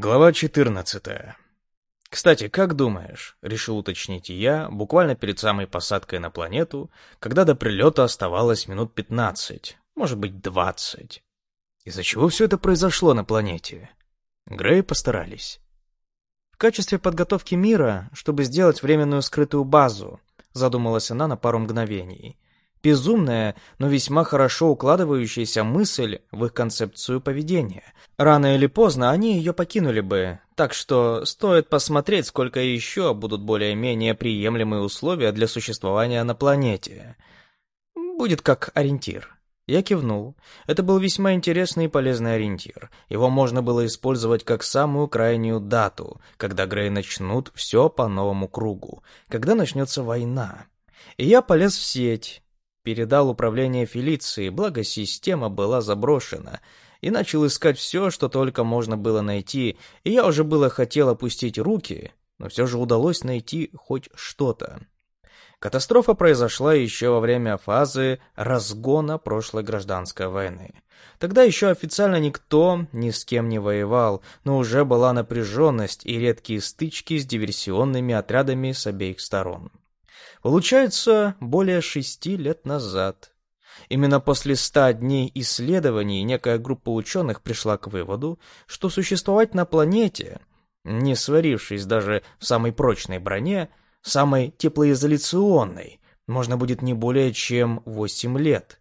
Глава 14. Кстати, как думаешь, решил уточнить я, буквально перед самой посадкой на планету, когда до прилета оставалось минут 15, может быть 20. Из-за чего все это произошло на планете? Грей постарались. В качестве подготовки мира, чтобы сделать временную скрытую базу, задумалась она на пару мгновений. Безумная, но весьма хорошо укладывающаяся мысль в их концепцию поведения. Рано или поздно они ее покинули бы, так что стоит посмотреть, сколько еще будут более-менее приемлемые условия для существования на планете. Будет как ориентир. Я кивнул. Это был весьма интересный и полезный ориентир. Его можно было использовать как самую крайнюю дату, когда Грей начнут все по новому кругу, когда начнется война. И я полез в сеть, передал управление Фелиции, благо система была заброшена, и начал искать все, что только можно было найти, и я уже было хотел опустить руки, но все же удалось найти хоть что-то. Катастрофа произошла еще во время фазы разгона прошлой гражданской войны. Тогда еще официально никто ни с кем не воевал, но уже была напряженность и редкие стычки с диверсионными отрядами с обеих сторон. Получается, более шести лет назад. Именно после ста дней исследований некая группа ученых пришла к выводу, что существовать на планете, не сварившись даже в самой прочной броне, самой теплоизоляционной, можно будет не более чем восемь лет.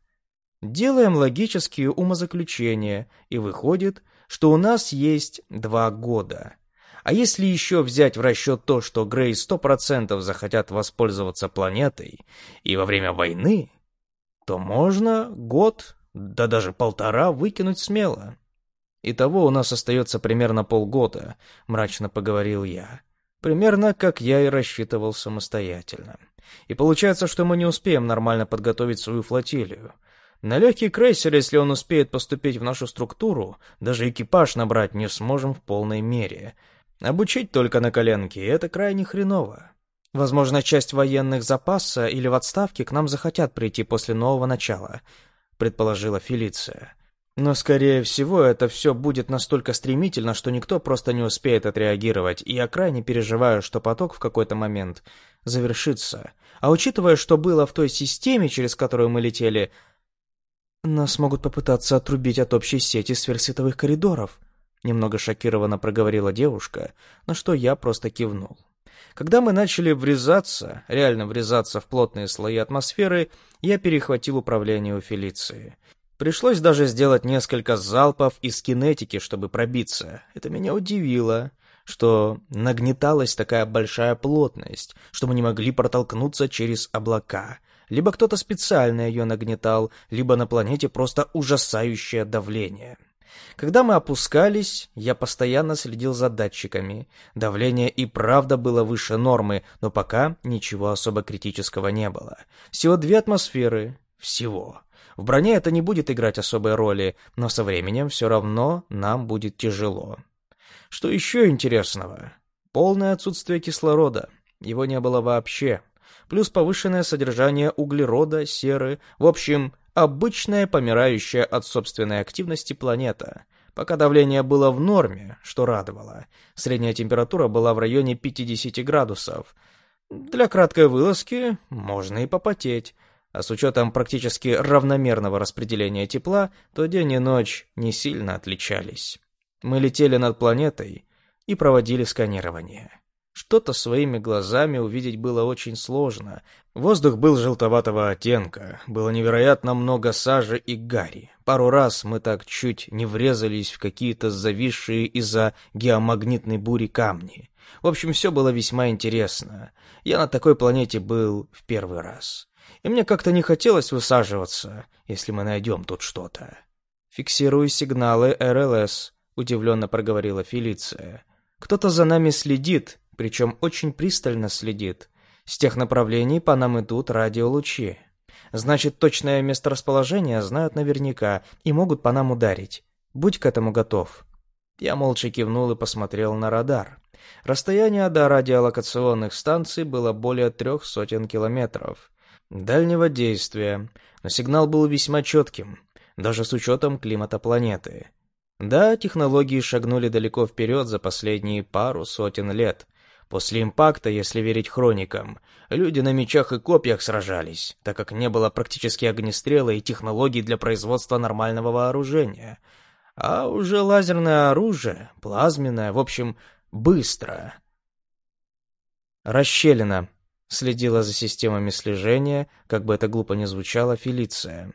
Делаем логические умозаключения, и выходит, что у нас есть два года — а если еще взять в расчет то, что Грей сто процентов захотят воспользоваться планетой и во время войны, то можно год, да даже полтора выкинуть смело. Итого у нас остается примерно полгода, мрачно поговорил я. Примерно как я и рассчитывал самостоятельно. И получается, что мы не успеем нормально подготовить свою флотилию. На легкий крейсер, если он успеет поступить в нашу структуру, даже экипаж набрать не сможем в полной мере — Обучить только на коленке — это крайне хреново. Возможно, часть военных запаса или в отставке к нам захотят прийти после нового начала, предположила Фелиция. Но, скорее всего, это все будет настолько стремительно, что никто просто не успеет отреагировать, и я крайне переживаю, что поток в какой-то момент завершится. А учитывая, что было в той системе, через которую мы летели, нас могут попытаться отрубить от общей сети сверхсветовых коридоров. Немного шокированно проговорила девушка, на что я просто кивнул. Когда мы начали врезаться, реально врезаться в плотные слои атмосферы, я перехватил управление у Фелиции. Пришлось даже сделать несколько залпов из кинетики, чтобы пробиться. Это меня удивило, что нагнеталась такая большая плотность, что мы не могли протолкнуться через облака. Либо кто-то специально ее нагнетал, либо на планете просто ужасающее давление. Когда мы опускались, я постоянно следил за датчиками. Давление и правда было выше нормы, но пока ничего особо критического не было. Всего две атмосферы. Всего. В броне это не будет играть особой роли, но со временем все равно нам будет тяжело. Что еще интересного? Полное отсутствие кислорода. Его не было вообще. Плюс повышенное содержание углерода, серы. В общем, обычная помирающая от собственной активности планета. Пока давление было в норме, что радовало. Средняя температура была в районе 50 градусов. Для краткой вылазки можно и попотеть. А с учетом практически равномерного распределения тепла, то день и ночь не сильно отличались. Мы летели над планетой и проводили сканирование. Что-то своими глазами увидеть было очень сложно. Воздух был желтоватого оттенка, было невероятно много сажи и гари. Пару раз мы так чуть не врезались в какие-то зависшие из-за геомагнитной бури камни. В общем, все было весьма интересно. Я на такой планете был в первый раз. И мне как-то не хотелось высаживаться, если мы найдем тут что-то. «Фиксирую сигналы РЛС», — удивленно проговорила Фелиция. «Кто-то за нами следит, причем очень пристально следит. С тех направлений по нам идут радиолучи. Значит, точное месторасположение знают наверняка и могут по нам ударить. Будь к этому готов. Я молча кивнул и посмотрел на радар. Расстояние до радиолокационных станций было более трех сотен километров. Дальнего действия, но сигнал был весьма четким, даже с учетом климата планеты. Да, технологии шагнули далеко вперед за последние пару сотен лет. После импакта, если верить хроникам, люди на мечах и копьях сражались, так как не было практически огнестрела и технологий для производства нормального вооружения. А уже лазерное оружие, плазменное, в общем, быстро. Расщелина. Следила за системами слежения, как бы это глупо ни звучало, Фелиция.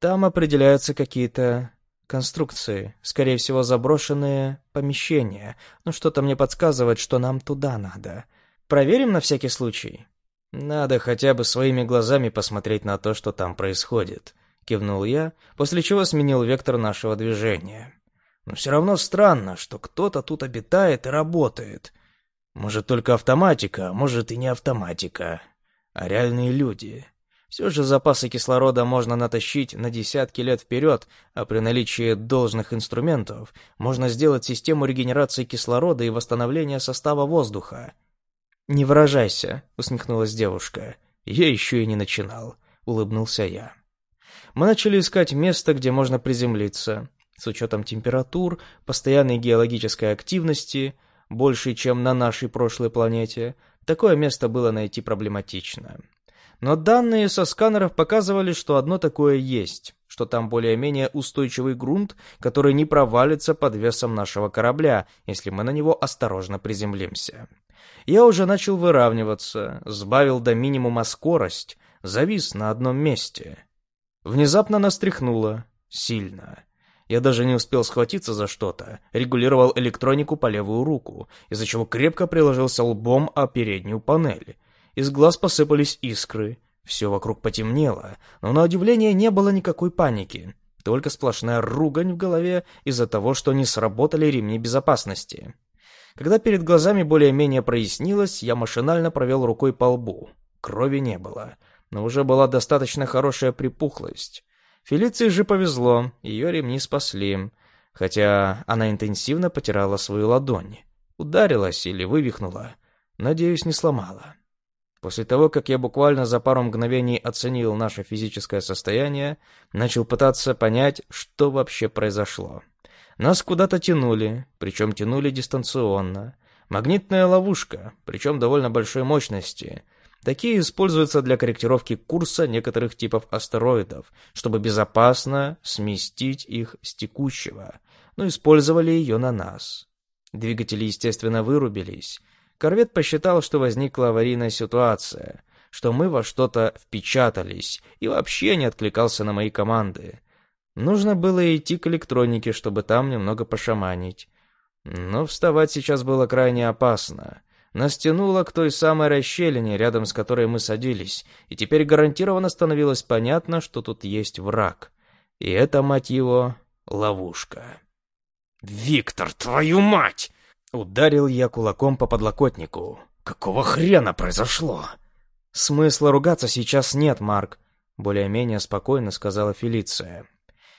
Там определяются какие-то конструкции, скорее всего, заброшенные помещения, но что-то мне подсказывает, что нам туда надо. Проверим на всякий случай. Надо хотя бы своими глазами посмотреть на то, что там происходит, кивнул я, после чего сменил вектор нашего движения. Но все равно странно, что кто-то тут обитает и работает. Может, только автоматика, а может и не автоматика, а реальные люди. Все же запасы кислорода можно натащить на десятки лет вперед, а при наличии должных инструментов можно сделать систему регенерации кислорода и восстановления состава воздуха. «Не выражайся», — усмехнулась девушка. «Я еще и не начинал», — улыбнулся я. Мы начали искать место, где можно приземлиться. С учетом температур, постоянной геологической активности, большей, чем на нашей прошлой планете, такое место было найти проблематично. Но данные со сканеров показывали, что одно такое есть, что там более-менее устойчивый грунт, который не провалится под весом нашего корабля, если мы на него осторожно приземлимся. Я уже начал выравниваться, сбавил до минимума скорость, завис на одном месте. Внезапно нас тряхнуло. Сильно. Я даже не успел схватиться за что-то, регулировал электронику по левую руку, из-за чего крепко приложился лбом о переднюю панель. Из глаз посыпались искры. Все вокруг потемнело, но на удивление не было никакой паники. Только сплошная ругань в голове из-за того, что не сработали ремни безопасности. Когда перед глазами более-менее прояснилось, я машинально провел рукой по лбу. Крови не было, но уже была достаточно хорошая припухлость. Фелиции же повезло, ее ремни спасли, хотя она интенсивно потирала свою ладонь. Ударилась или вывихнула. Надеюсь, не сломала. После того, как я буквально за пару мгновений оценил наше физическое состояние, начал пытаться понять, что вообще произошло. Нас куда-то тянули, причем тянули дистанционно. Магнитная ловушка, причем довольно большой мощности. Такие используются для корректировки курса некоторых типов астероидов, чтобы безопасно сместить их с текущего, но использовали ее на нас. Двигатели, естественно, вырубились, Корвет посчитал, что возникла аварийная ситуация, что мы во что-то впечатались и вообще не откликался на мои команды. Нужно было идти к электронике, чтобы там немного пошаманить. Но вставать сейчас было крайне опасно. Нас тянуло к той самой расщелине, рядом с которой мы садились, и теперь гарантированно становилось понятно, что тут есть враг. И это, мать его, ловушка. «Виктор, твою мать!» Ударил я кулаком по подлокотнику. «Какого хрена произошло?» «Смысла ругаться сейчас нет, Марк», — более-менее спокойно сказала Фелиция.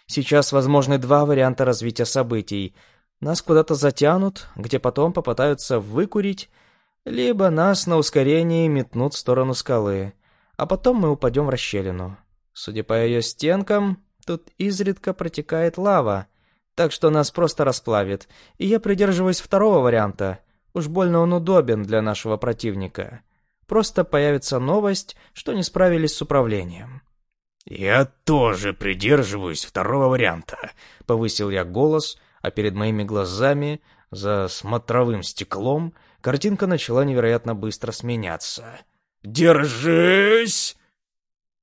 «Сейчас возможны два варианта развития событий. Нас куда-то затянут, где потом попытаются выкурить, либо нас на ускорении метнут в сторону скалы, а потом мы упадем в расщелину. Судя по ее стенкам, тут изредка протекает лава, так что нас просто расплавит, и я придерживаюсь второго варианта. Уж больно он удобен для нашего противника. Просто появится новость, что не справились с управлением. «Я тоже придерживаюсь второго варианта», — повысил я голос, а перед моими глазами, за смотровым стеклом, картинка начала невероятно быстро сменяться. «Держись!»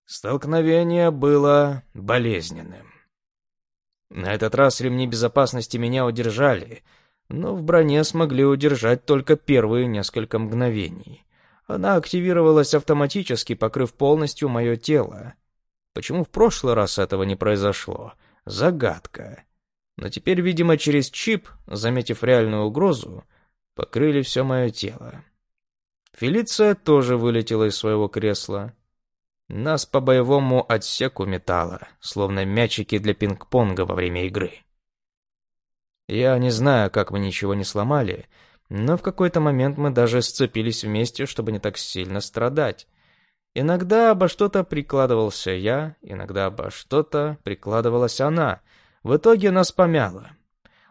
Столкновение было болезненным. На этот раз ремни безопасности меня удержали, но в броне смогли удержать только первые несколько мгновений. Она активировалась автоматически, покрыв полностью мое тело. Почему в прошлый раз этого не произошло? Загадка. Но теперь, видимо, через чип, заметив реальную угрозу, покрыли все мое тело. Фелиция тоже вылетела из своего кресла. Нас по боевому отсеку метало, словно мячики для пинг-понга во время игры. Я не знаю, как мы ничего не сломали, но в какой-то момент мы даже сцепились вместе, чтобы не так сильно страдать. Иногда обо что-то прикладывался я, иногда обо что-то прикладывалась она. В итоге нас помяло.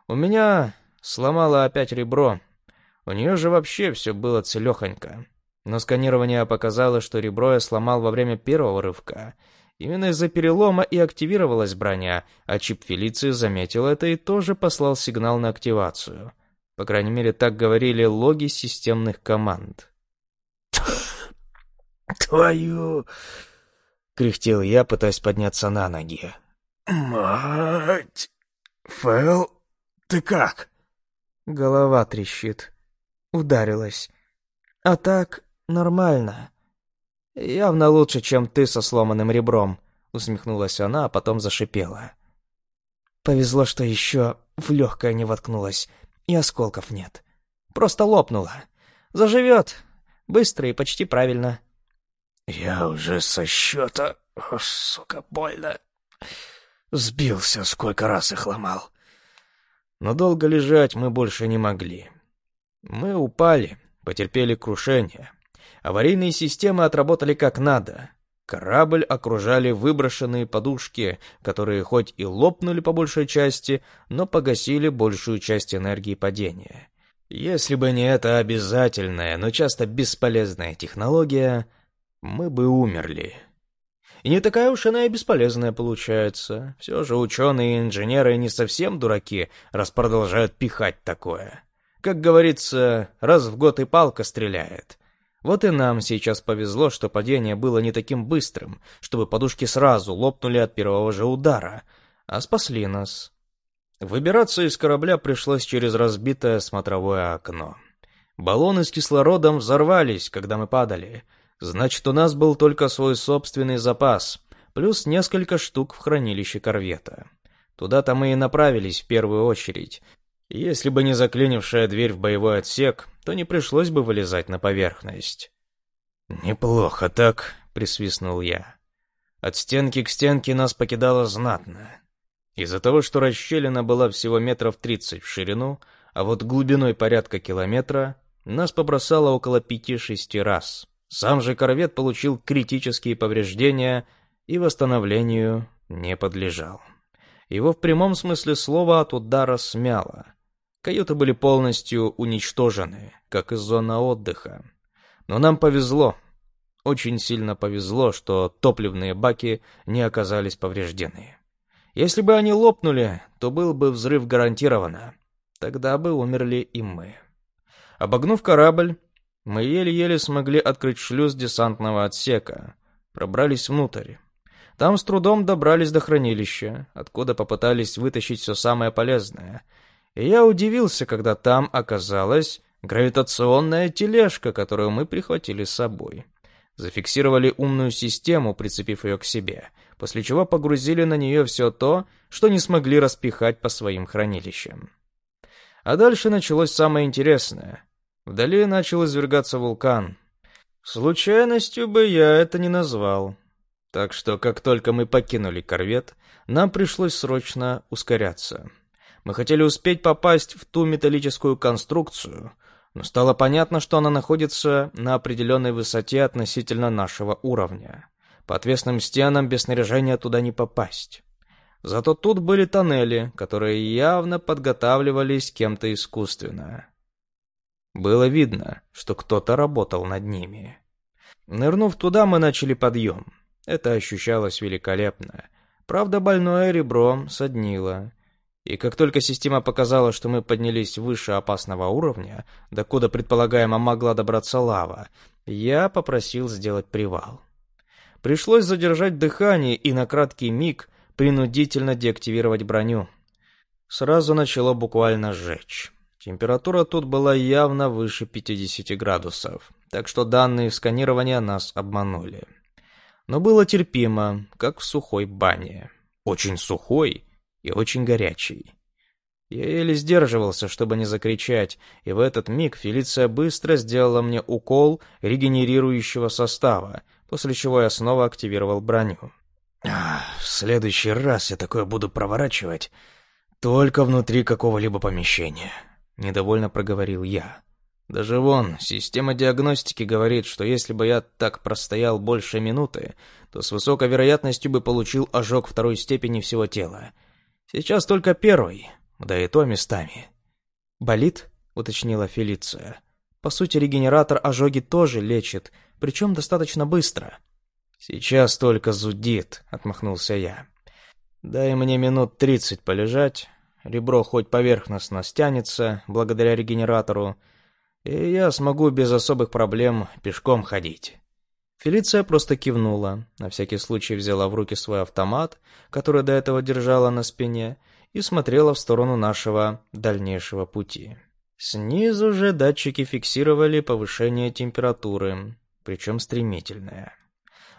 У меня сломало опять ребро. У нее же вообще все было целехонько. Но сканирование показало, что ребро я сломал во время первого рывка. Именно из-за перелома и активировалась броня, а чип Фелиции заметил это и тоже послал сигнал на активацию. По крайней мере, так говорили логи системных команд. «Твою...» — кряхтел я, пытаясь подняться на ноги. «Мать... Фэл, ты как?» Голова трещит. Ударилась. А так, нормально. Явно лучше, чем ты со сломанным ребром, усмехнулась она, а потом зашипела. Повезло, что еще в легкое не воткнулась, и осколков нет. Просто лопнула. Заживет. Быстро и почти правильно. Я уже со счета... О, сука, больно. Сбился, сколько раз их ломал. Но долго лежать мы больше не могли. Мы упали, потерпели крушение. Аварийные системы отработали как надо. Корабль окружали выброшенные подушки, которые хоть и лопнули по большей части, но погасили большую часть энергии падения. Если бы не эта обязательная, но часто бесполезная технология, мы бы умерли. И не такая уж она и бесполезная получается. Все же ученые и инженеры не совсем дураки, раз продолжают пихать такое. Как говорится, раз в год и палка стреляет. Вот и нам сейчас повезло, что падение было не таким быстрым, чтобы подушки сразу лопнули от первого же удара, а спасли нас. Выбираться из корабля пришлось через разбитое смотровое окно. Баллоны с кислородом взорвались, когда мы падали — Значит, у нас был только свой собственный запас, плюс несколько штук в хранилище корвета. Туда-то мы и направились в первую очередь. Если бы не заклинившая дверь в боевой отсек, то не пришлось бы вылезать на поверхность. «Неплохо так», — присвистнул я. От стенки к стенке нас покидало знатно. Из-за того, что расщелина была всего метров тридцать в ширину, а вот глубиной порядка километра, нас побросало около пяти-шести раз. Сам же корвет получил критические повреждения и восстановлению не подлежал. Его в прямом смысле слова от удара смяло. Каюты были полностью уничтожены, как и зона отдыха. Но нам повезло, очень сильно повезло, что топливные баки не оказались повреждены. Если бы они лопнули, то был бы взрыв гарантированно. Тогда бы умерли и мы. Обогнув корабль, мы еле-еле смогли открыть шлюз десантного отсека. Пробрались внутрь. Там с трудом добрались до хранилища, откуда попытались вытащить все самое полезное. И я удивился, когда там оказалась гравитационная тележка, которую мы прихватили с собой. Зафиксировали умную систему, прицепив ее к себе, после чего погрузили на нее все то, что не смогли распихать по своим хранилищам. А дальше началось самое интересное. Вдали начал извергаться вулкан. Случайностью бы я это не назвал. Так что, как только мы покинули корвет, нам пришлось срочно ускоряться. Мы хотели успеть попасть в ту металлическую конструкцию, но стало понятно, что она находится на определенной высоте относительно нашего уровня. По отвесным стенам без снаряжения туда не попасть. Зато тут были тоннели, которые явно подготавливались кем-то искусственно. Было видно, что кто-то работал над ними. Нырнув туда, мы начали подъем. Это ощущалось великолепно. Правда, больное ребро соднило. И как только система показала, что мы поднялись выше опасного уровня, докуда предполагаемо могла добраться лава, я попросил сделать привал. Пришлось задержать дыхание и на краткий миг принудительно деактивировать броню. Сразу начало буквально сжечь. Температура тут была явно выше 50 градусов, так что данные сканирования нас обманули. Но было терпимо, как в сухой бане. Очень сухой и очень горячий. Я еле сдерживался, чтобы не закричать, и в этот миг Фелиция быстро сделала мне укол регенерирующего состава, после чего я снова активировал броню. в следующий раз я такое буду проворачивать только внутри какого-либо помещения. Недовольно проговорил я. Даже вон, система диагностики говорит, что если бы я так простоял больше минуты, то с высокой вероятностью бы получил ожог второй степени всего тела. Сейчас только первый. да и то местами. «Болит?» — уточнила Фелиция. «По сути, регенератор ожоги тоже лечит, причем достаточно быстро». «Сейчас только зудит», — отмахнулся я. «Дай мне минут тридцать полежать, ребро хоть поверхностно стянется благодаря регенератору, и я смогу без особых проблем пешком ходить». Фелиция просто кивнула, на всякий случай взяла в руки свой автомат, который до этого держала на спине, и смотрела в сторону нашего дальнейшего пути. Снизу же датчики фиксировали повышение температуры, причем стремительное.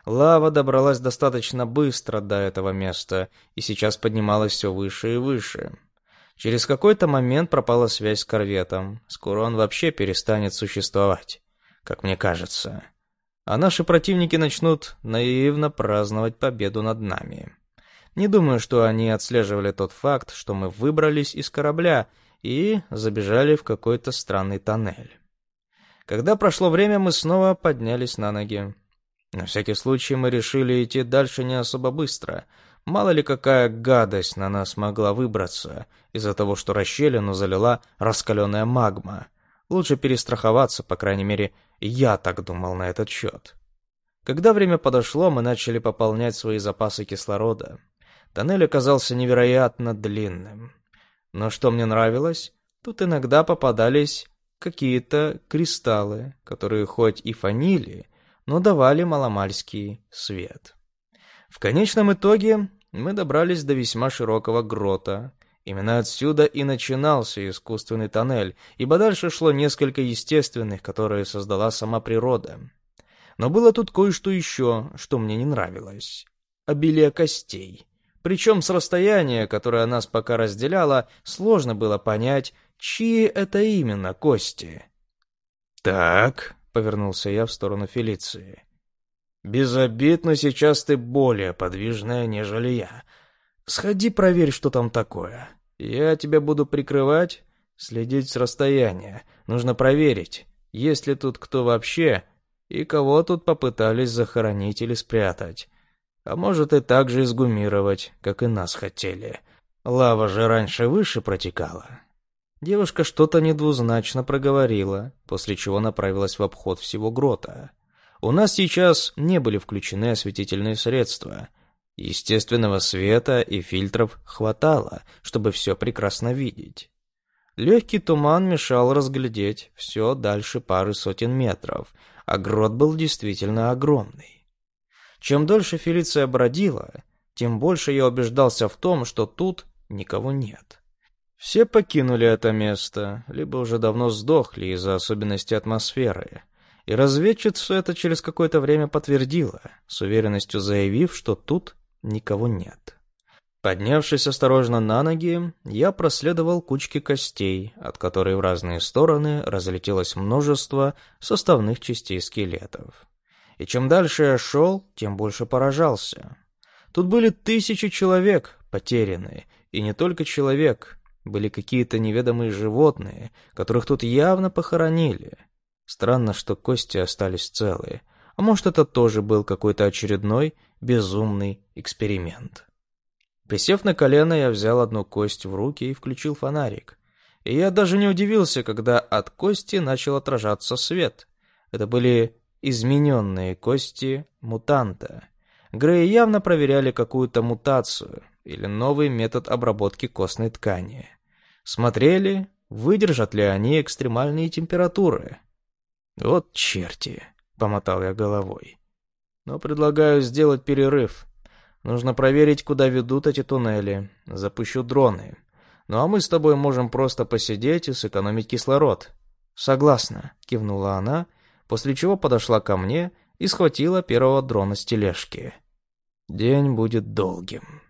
Лава добралась достаточно быстро до этого места и сейчас поднималась все выше и выше. Через какой-то момент пропала связь с корветом. Скоро он вообще перестанет существовать, как мне кажется а наши противники начнут наивно праздновать победу над нами. Не думаю, что они отслеживали тот факт, что мы выбрались из корабля и забежали в какой-то странный тоннель. Когда прошло время, мы снова поднялись на ноги. На всякий случай мы решили идти дальше не особо быстро. Мало ли какая гадость на нас могла выбраться из-за того, что расщелину залила раскаленная магма. Лучше перестраховаться, по крайней мере, я так думал на этот счет. Когда время подошло, мы начали пополнять свои запасы кислорода. Тоннель оказался невероятно длинным. Но что мне нравилось, тут иногда попадались какие-то кристаллы, которые хоть и фанили, но давали маломальский свет. В конечном итоге мы добрались до весьма широкого грота, Именно отсюда и начинался искусственный тоннель, ибо дальше шло несколько естественных, которые создала сама природа. Но было тут кое-что еще, что мне не нравилось. Обилие костей. Причем с расстояния, которое нас пока разделяло, сложно было понять, чьи это именно кости. «Так», — повернулся я в сторону Фелиции. «Без обид, но сейчас ты более подвижная, нежели я. Сходи проверь, что там такое. Я тебя буду прикрывать, следить с расстояния. Нужно проверить, есть ли тут кто вообще, и кого тут попытались захоронить или спрятать. А может и так же изгумировать, как и нас хотели. Лава же раньше выше протекала. Девушка что-то недвузначно проговорила, после чего направилась в обход всего грота. У нас сейчас не были включены осветительные средства, Естественного света и фильтров хватало, чтобы все прекрасно видеть. Легкий туман мешал разглядеть все дальше пары сотен метров, а грот был действительно огромный. Чем дольше Фелиция бродила, тем больше я убеждался в том, что тут никого нет. Все покинули это место, либо уже давно сдохли из-за особенностей атмосферы. И разведчица это через какое-то время подтвердила, с уверенностью заявив, что тут никого нет. Поднявшись осторожно на ноги, я проследовал кучки костей, от которой в разные стороны разлетелось множество составных частей скелетов. И чем дальше я шел, тем больше поражался. Тут были тысячи человек потерянные, и не только человек, были какие-то неведомые животные, которых тут явно похоронили. Странно, что кости остались целые, а может это тоже был какой-то очередной безумный эксперимент. Присев на колено, я взял одну кость в руки и включил фонарик. И я даже не удивился, когда от кости начал отражаться свет. Это были измененные кости мутанта. Греи явно проверяли какую-то мутацию или новый метод обработки костной ткани. Смотрели, выдержат ли они экстремальные температуры. «Вот черти!» — помотал я головой. Но предлагаю сделать перерыв. Нужно проверить, куда ведут эти туннели. Запущу дроны. Ну а мы с тобой можем просто посидеть и сэкономить кислород. Согласна, кивнула она, после чего подошла ко мне и схватила первого дрона с тележки. День будет долгим.